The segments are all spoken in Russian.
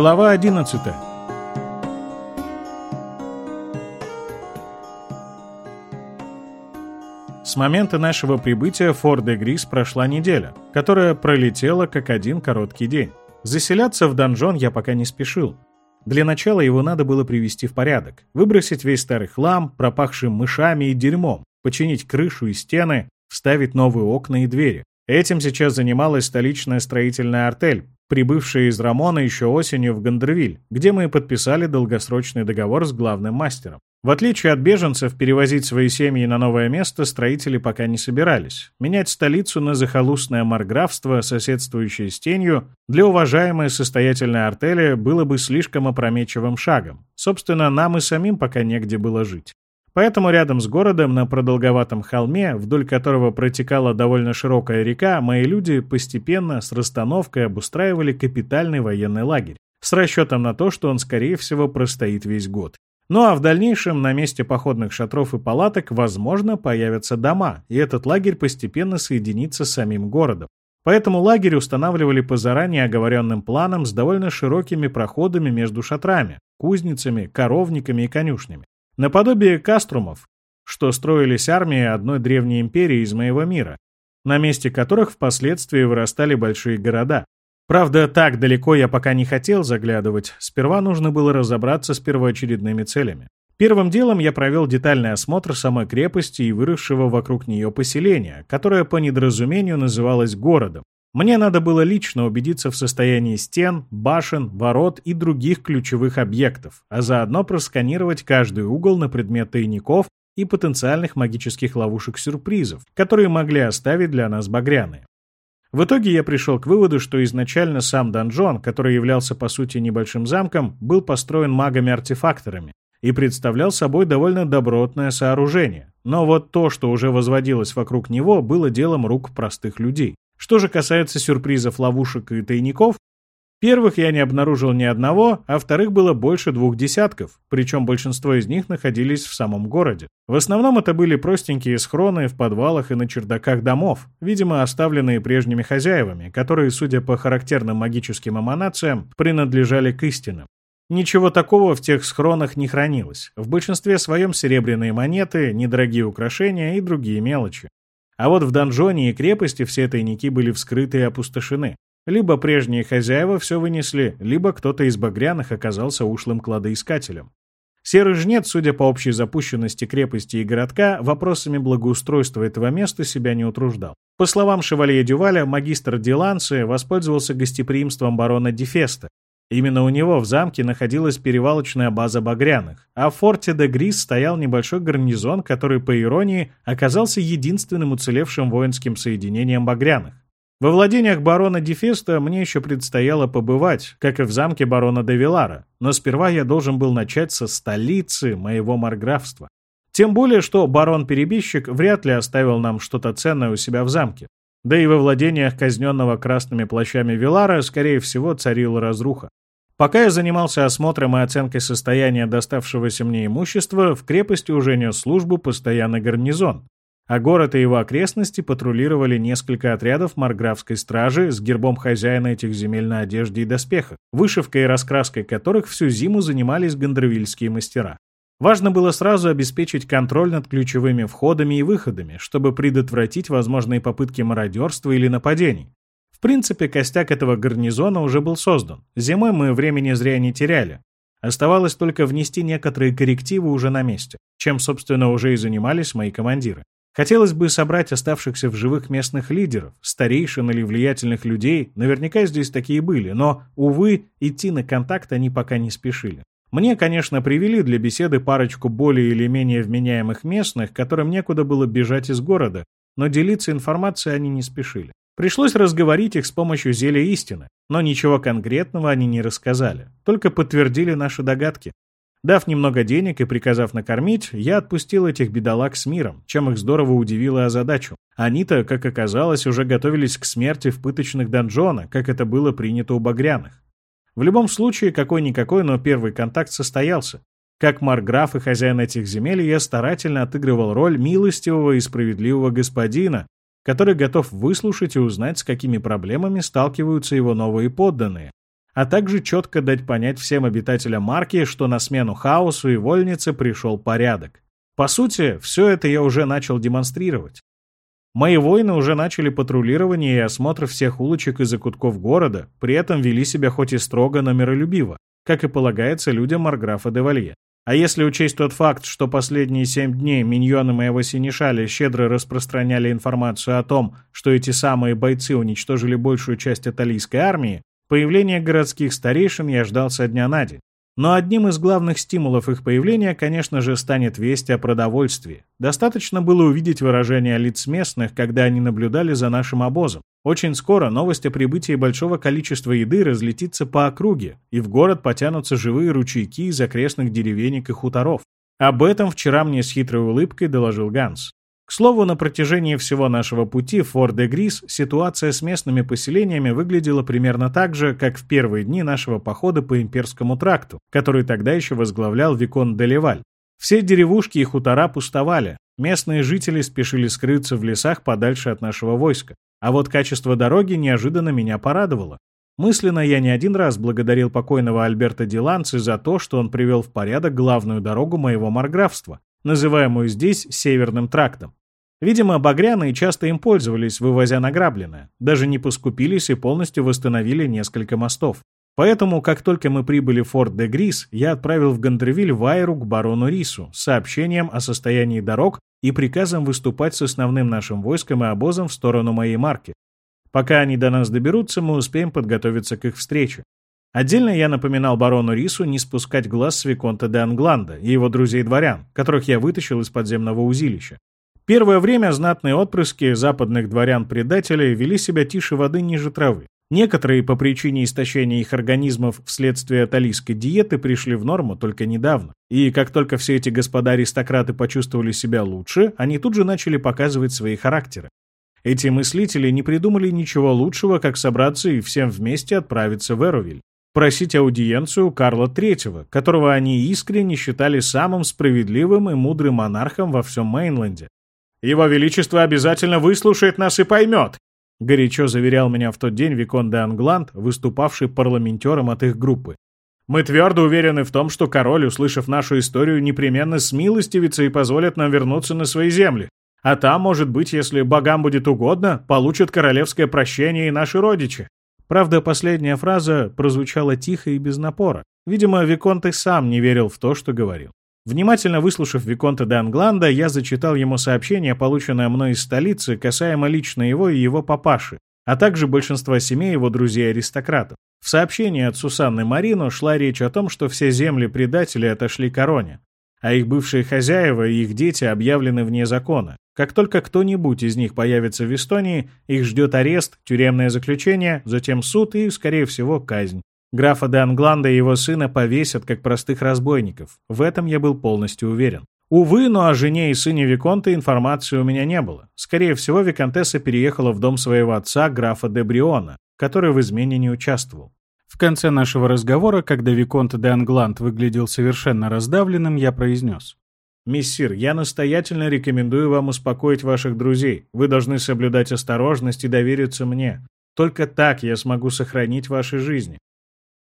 Глава 11 С момента нашего прибытия в Форт-де-Грис прошла неделя, которая пролетела как один короткий день. Заселяться в донжон я пока не спешил. Для начала его надо было привести в порядок, выбросить весь старый хлам, пропахший мышами и дерьмом, починить крышу и стены, вставить новые окна и двери. Этим сейчас занималась столичная строительная артель, прибывшая из Рамона еще осенью в Гандервиль, где мы подписали долгосрочный договор с главным мастером. В отличие от беженцев, перевозить свои семьи на новое место строители пока не собирались. Менять столицу на захолустное марграфство, соседствующее с тенью, для уважаемой состоятельной артели было бы слишком опрометчивым шагом. Собственно, нам и самим пока негде было жить. Поэтому рядом с городом, на продолговатом холме, вдоль которого протекала довольно широкая река, мои люди постепенно с расстановкой обустраивали капитальный военный лагерь, с расчетом на то, что он, скорее всего, простоит весь год. Ну а в дальнейшем на месте походных шатров и палаток, возможно, появятся дома, и этот лагерь постепенно соединится с самим городом. Поэтому лагерь устанавливали по заранее оговоренным планам с довольно широкими проходами между шатрами, кузницами, коровниками и конюшнями наподобие каструмов, что строились армии одной древней империи из моего мира, на месте которых впоследствии вырастали большие города. Правда, так далеко я пока не хотел заглядывать, сперва нужно было разобраться с первоочередными целями. Первым делом я провел детальный осмотр самой крепости и выросшего вокруг нее поселения, которое по недоразумению называлось городом, мне надо было лично убедиться в состоянии стен, башен, ворот и других ключевых объектов, а заодно просканировать каждый угол на предмет тайников и потенциальных магических ловушек-сюрпризов, которые могли оставить для нас багряные. В итоге я пришел к выводу, что изначально сам донжон, который являлся по сути небольшим замком, был построен магами-артефакторами и представлял собой довольно добротное сооружение. Но вот то, что уже возводилось вокруг него, было делом рук простых людей. Что же касается сюрпризов, ловушек и тайников, первых я не обнаружил ни одного, а вторых было больше двух десятков, причем большинство из них находились в самом городе. В основном это были простенькие схроны в подвалах и на чердаках домов, видимо, оставленные прежними хозяевами, которые, судя по характерным магическим эманациям, принадлежали к истинам. Ничего такого в тех схронах не хранилось. В большинстве своем серебряные монеты, недорогие украшения и другие мелочи. А вот в донжоне и крепости все тайники были вскрыты и опустошены. Либо прежние хозяева все вынесли, либо кто-то из багряных оказался ушлым кладоискателем. Серый жнец, судя по общей запущенности крепости и городка, вопросами благоустройства этого места себя не утруждал. По словам шевалье Дюваля, магистр Диланцы воспользовался гостеприимством барона Дефеста Именно у него в замке находилась перевалочная база Багряных, а в форте де Грис стоял небольшой гарнизон, который, по иронии, оказался единственным уцелевшим воинским соединением Багряных. Во владениях барона Дефеста мне еще предстояло побывать, как и в замке барона де Вилара, но сперва я должен был начать со столицы моего марграфства. Тем более, что барон-перебищик вряд ли оставил нам что-то ценное у себя в замке. Да и во владениях казненного красными плащами Вилара, скорее всего, царила разруха. Пока я занимался осмотром и оценкой состояния доставшегося мне имущества, в крепости уже нес службу постоянный гарнизон, а город и его окрестности патрулировали несколько отрядов марграфской стражи с гербом хозяина этих земель на одежде и доспехах, вышивкой и раскраской которых всю зиму занимались гандервильские мастера. Важно было сразу обеспечить контроль над ключевыми входами и выходами, чтобы предотвратить возможные попытки мародерства или нападений. В принципе, костяк этого гарнизона уже был создан. Зимой мы времени зря не теряли. Оставалось только внести некоторые коррективы уже на месте, чем, собственно, уже и занимались мои командиры. Хотелось бы собрать оставшихся в живых местных лидеров, старейшин или влиятельных людей, наверняка здесь такие были, но, увы, идти на контакт они пока не спешили. Мне, конечно, привели для беседы парочку более или менее вменяемых местных, которым некуда было бежать из города, но делиться информацией они не спешили. Пришлось разговорить их с помощью зелья истины, но ничего конкретного они не рассказали, только подтвердили наши догадки. Дав немного денег и приказав накормить, я отпустил этих бедолаг с миром, чем их здорово удивило озадачу. Они-то, как оказалось, уже готовились к смерти в пыточных донжона, как это было принято у багряных. В любом случае, какой-никакой, но первый контакт состоялся. Как марграф и хозяин этих земель, я старательно отыгрывал роль милостивого и справедливого господина, который готов выслушать и узнать, с какими проблемами сталкиваются его новые подданные, а также четко дать понять всем обитателям марки, что на смену хаосу и вольнице пришел порядок. По сути, все это я уже начал демонстрировать. Мои воины уже начали патрулирование и осмотр всех улочек и закутков города, при этом вели себя хоть и строго, но миролюбиво, как и полагается людям Марграфа де Валье. А если учесть тот факт, что последние семь дней миньоны моего синешаля щедро распространяли информацию о том, что эти самые бойцы уничтожили большую часть италийской армии, появление городских старейшин я ждал со дня на день. Но одним из главных стимулов их появления, конечно же, станет весть о продовольствии. Достаточно было увидеть выражение лиц местных, когда они наблюдали за нашим обозом. Очень скоро новость о прибытии большого количества еды разлетится по округе, и в город потянутся живые ручейки из окрестных деревенек и хуторов. Об этом вчера мне с хитрой улыбкой доложил Ганс. К слову, на протяжении всего нашего пути в Фор-де-Грис ситуация с местными поселениями выглядела примерно так же, как в первые дни нашего похода по Имперскому тракту, который тогда еще возглавлял Викон де Леваль. Все деревушки и хутора пустовали, местные жители спешили скрыться в лесах подальше от нашего войска. А вот качество дороги неожиданно меня порадовало. Мысленно я не один раз благодарил покойного Альберта Диланци за то, что он привел в порядок главную дорогу моего марграфства, называемую здесь Северным трактом. Видимо, багряные часто им пользовались, вывозя награбленное, даже не поскупились и полностью восстановили несколько мостов. Поэтому, как только мы прибыли в Форт де Грис, я отправил в Гандервиль Вайру к барону Рису с сообщением о состоянии дорог и приказом выступать с основным нашим войском и обозом в сторону моей марки. Пока они до нас доберутся, мы успеем подготовиться к их встрече. Отдельно я напоминал барону Рису не спускать глаз с Виконта де Англанда и его друзей-дворян, которых я вытащил из подземного узилища. Первое время знатные отпрыски западных дворян-предателей вели себя тише воды ниже травы. Некоторые по причине истощения их организмов вследствие талийской диеты пришли в норму только недавно. И как только все эти господа-аристократы почувствовали себя лучше, они тут же начали показывать свои характеры. Эти мыслители не придумали ничего лучшего, как собраться и всем вместе отправиться в Эровиль. Просить аудиенцию Карла III, которого они искренне считали самым справедливым и мудрым монархом во всем Мейнленде. Его Величество обязательно выслушает нас и поймет», — горячо заверял меня в тот день Викон де Англанд, выступавший парламентером от их группы. «Мы твердо уверены в том, что король, услышав нашу историю, непременно смилостивится и позволит нам вернуться на свои земли. А там, может быть, если богам будет угодно, получат королевское прощение и наши родичи». Правда, последняя фраза прозвучала тихо и без напора. Видимо, Виконт и сам не верил в то, что говорил. Внимательно выслушав Виконта де Англанда, я зачитал ему сообщение, полученное мной из столицы, касаемо лично его и его папаши, а также большинства семей его друзей-аристократов. В сообщении от Сусанны Марино шла речь о том, что все земли предателей отошли короне, а их бывшие хозяева и их дети объявлены вне закона. Как только кто-нибудь из них появится в Эстонии, их ждет арест, тюремное заключение, затем суд и, скорее всего, казнь. Графа де Англанда и его сына повесят как простых разбойников. В этом я был полностью уверен. Увы, но о жене и сыне Виконта информации у меня не было. Скорее всего, Виконтесса переехала в дом своего отца, графа де Бриона, который в измене не участвовал. В конце нашего разговора, когда Виконт де Англанд выглядел совершенно раздавленным, я произнес. «Мессир, я настоятельно рекомендую вам успокоить ваших друзей. Вы должны соблюдать осторожность и довериться мне. Только так я смогу сохранить ваши жизни.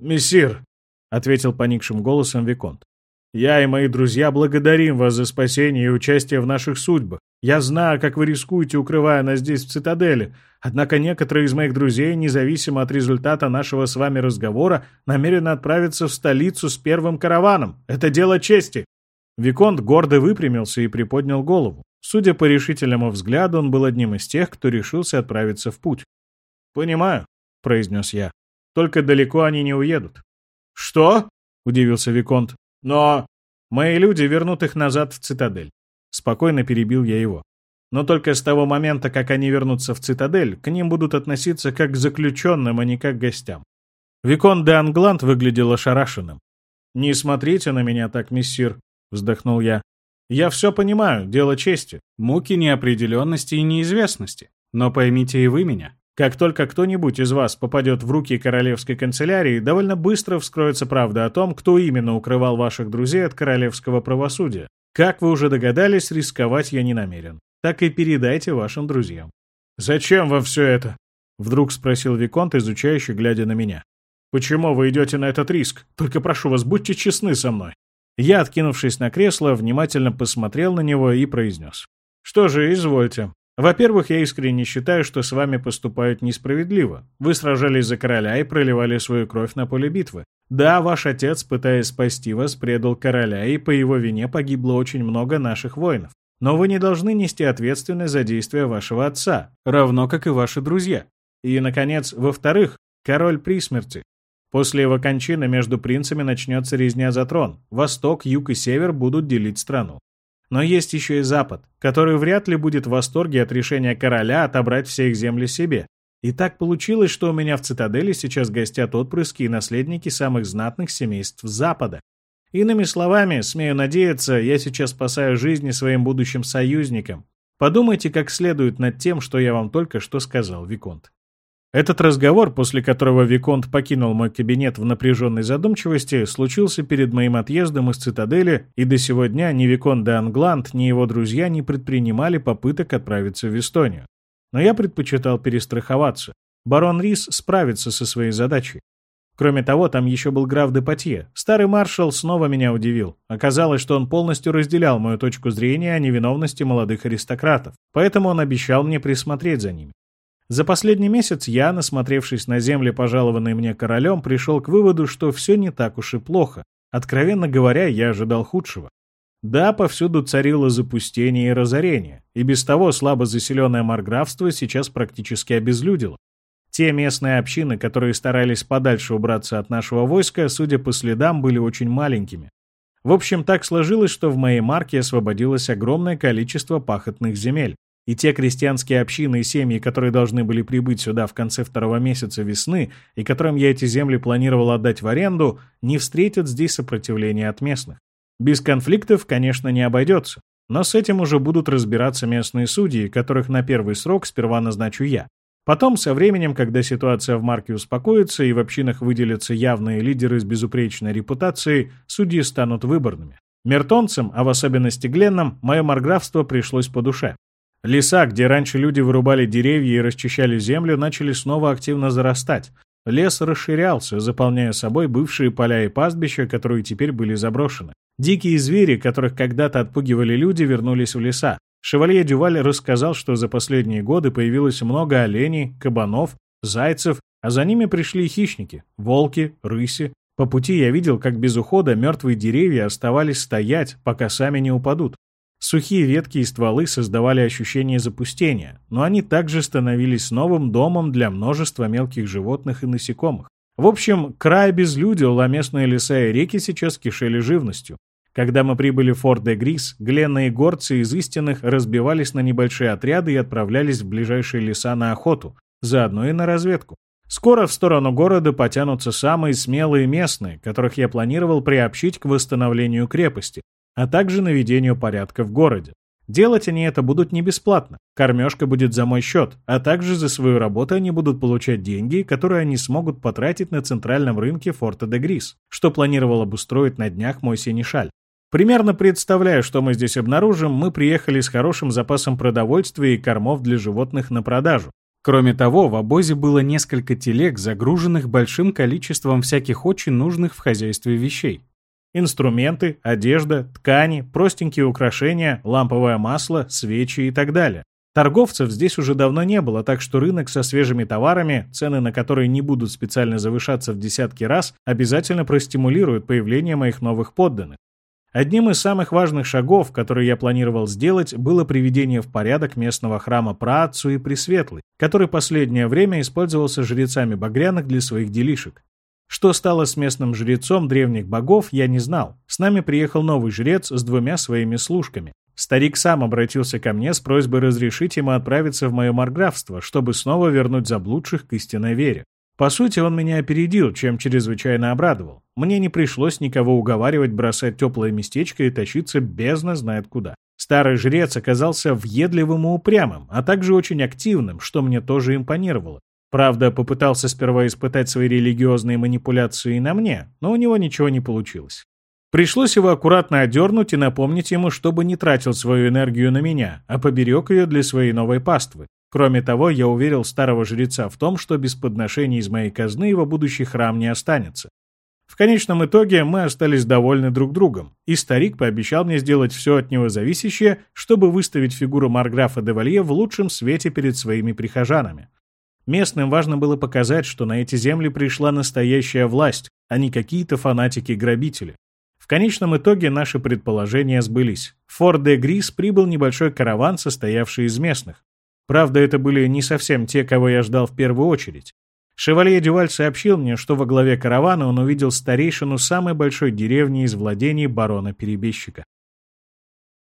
«Мессир», — ответил поникшим голосом Виконт, — «я и мои друзья благодарим вас за спасение и участие в наших судьбах. Я знаю, как вы рискуете, укрывая нас здесь, в цитадели, однако некоторые из моих друзей, независимо от результата нашего с вами разговора, намерены отправиться в столицу с первым караваном. Это дело чести». Виконт гордо выпрямился и приподнял голову. Судя по решительному взгляду, он был одним из тех, кто решился отправиться в путь. «Понимаю», — произнес я. Только далеко они не уедут. «Что?» — удивился Виконт. «Но...» «Мои люди вернут их назад в цитадель». Спокойно перебил я его. Но только с того момента, как они вернутся в цитадель, к ним будут относиться как к заключенным, а не как к гостям. Викон де Англанд выглядел ошарашенным. «Не смотрите на меня так, мессир», — вздохнул я. «Я все понимаю, дело чести, муки неопределенности и неизвестности. Но поймите и вы меня. Как только кто-нибудь из вас попадет в руки королевской канцелярии, довольно быстро вскроется правда о том, кто именно укрывал ваших друзей от королевского правосудия. Как вы уже догадались, рисковать я не намерен. Так и передайте вашим друзьям. «Зачем вам все это?» — вдруг спросил Виконт, изучающий, глядя на меня. Почему вы идете на этот риск? Только прошу вас, будьте честны со мной. Я, откинувшись на кресло, внимательно посмотрел на него и произнес. Что же, извольте. Во-первых, я искренне считаю, что с вами поступают несправедливо. Вы сражались за короля и проливали свою кровь на поле битвы. Да, ваш отец, пытаясь спасти вас, предал короля, и по его вине погибло очень много наших воинов. Но вы не должны нести ответственность за действия вашего отца, равно как и ваши друзья. И, наконец, во-вторых, король при смерти. После его кончины между принцами начнется резня за трон. Восток, юг и север будут делить страну. Но есть еще и Запад, который вряд ли будет в восторге от решения короля отобрать все их земли себе. И так получилось, что у меня в цитадели сейчас гостят отпрыски и наследники самых знатных семейств Запада. Иными словами, смею надеяться, я сейчас спасаю жизни своим будущим союзникам. Подумайте как следует над тем, что я вам только что сказал, Виконт. Этот разговор, после которого Виконт покинул мой кабинет в напряженной задумчивости, случился перед моим отъездом из цитадели, и до сего дня ни Виконт де Англанд, ни его друзья не предпринимали попыток отправиться в Эстонию. Но я предпочитал перестраховаться. Барон Рис справится со своей задачей. Кроме того, там еще был граф де Патье. Старый маршал снова меня удивил. Оказалось, что он полностью разделял мою точку зрения о невиновности молодых аристократов, поэтому он обещал мне присмотреть за ними. За последний месяц я, насмотревшись на земли, пожалованные мне королем, пришел к выводу, что все не так уж и плохо. Откровенно говоря, я ожидал худшего. Да, повсюду царило запустение и разорение, и без того слабо заселенное марграфство сейчас практически обезлюдило. Те местные общины, которые старались подальше убраться от нашего войска, судя по следам, были очень маленькими. В общем, так сложилось, что в моей марке освободилось огромное количество пахотных земель. И те крестьянские общины и семьи, которые должны были прибыть сюда в конце второго месяца весны, и которым я эти земли планировал отдать в аренду, не встретят здесь сопротивления от местных. Без конфликтов, конечно, не обойдется. Но с этим уже будут разбираться местные судьи, которых на первый срок сперва назначу я. Потом, со временем, когда ситуация в марке успокоится и в общинах выделятся явные лидеры с безупречной репутацией, судьи станут выборными. Мертонцам, а в особенности Гленнам, мое марграфство пришлось по душе. Леса, где раньше люди вырубали деревья и расчищали землю, начали снова активно зарастать. Лес расширялся, заполняя собой бывшие поля и пастбища, которые теперь были заброшены. Дикие звери, которых когда-то отпугивали люди, вернулись в леса. Шевалье Дюваль рассказал, что за последние годы появилось много оленей, кабанов, зайцев, а за ними пришли хищники – волки, рыси. По пути я видел, как без ухода мертвые деревья оставались стоять, пока сами не упадут. Сухие ветки и стволы создавали ощущение запустения, но они также становились новым домом для множества мелких животных и насекомых. В общем, край безлюдил, а местные леса и реки сейчас кишели живностью. Когда мы прибыли в Форт де Грис, гленные горцы из истинных разбивались на небольшие отряды и отправлялись в ближайшие леса на охоту, заодно и на разведку. Скоро в сторону города потянутся самые смелые местные, которых я планировал приобщить к восстановлению крепости, а также наведению порядка в городе. Делать они это будут не бесплатно. Кормежка будет за мой счет, а также за свою работу они будут получать деньги, которые они смогут потратить на центральном рынке Форта де Грис, что планировал обустроить на днях мой синешаль. Примерно представляю, что мы здесь обнаружим, мы приехали с хорошим запасом продовольствия и кормов для животных на продажу. Кроме того, в обозе было несколько телег, загруженных большим количеством всяких очень нужных в хозяйстве вещей. Инструменты, одежда, ткани, простенькие украшения, ламповое масло, свечи и так далее. Торговцев здесь уже давно не было, так что рынок со свежими товарами, цены на которые не будут специально завышаться в десятки раз, обязательно простимулируют появление моих новых подданных. Одним из самых важных шагов, которые я планировал сделать, было приведение в порядок местного храма Праотцу и Пресветлый, который последнее время использовался жрецами Багряных для своих делишек. Что стало с местным жрецом древних богов, я не знал. С нами приехал новый жрец с двумя своими служками. Старик сам обратился ко мне с просьбой разрешить ему отправиться в мое марграфство, чтобы снова вернуть заблудших к истинной вере. По сути, он меня опередил, чем чрезвычайно обрадовал. Мне не пришлось никого уговаривать бросать теплое местечко и тащиться бездна знает куда. Старый жрец оказался въедливым и упрямым, а также очень активным, что мне тоже импонировало. Правда, попытался сперва испытать свои религиозные манипуляции на мне, но у него ничего не получилось. Пришлось его аккуратно одернуть и напомнить ему, чтобы не тратил свою энергию на меня, а поберег ее для своей новой паствы. Кроме того, я уверил старого жреца в том, что без подношений из моей казны его будущий храм не останется. В конечном итоге мы остались довольны друг другом, и старик пообещал мне сделать все от него зависящее, чтобы выставить фигуру Марграфа де Валье в лучшем свете перед своими прихожанами. Местным важно было показать, что на эти земли пришла настоящая власть, а не какие-то фанатики-грабители. В конечном итоге наши предположения сбылись. В Форт де Грис прибыл небольшой караван, состоявший из местных. Правда, это были не совсем те, кого я ждал в первую очередь. Шевалье Дюваль сообщил мне, что во главе каравана он увидел старейшину самой большой деревни из владений барона-перебежчика.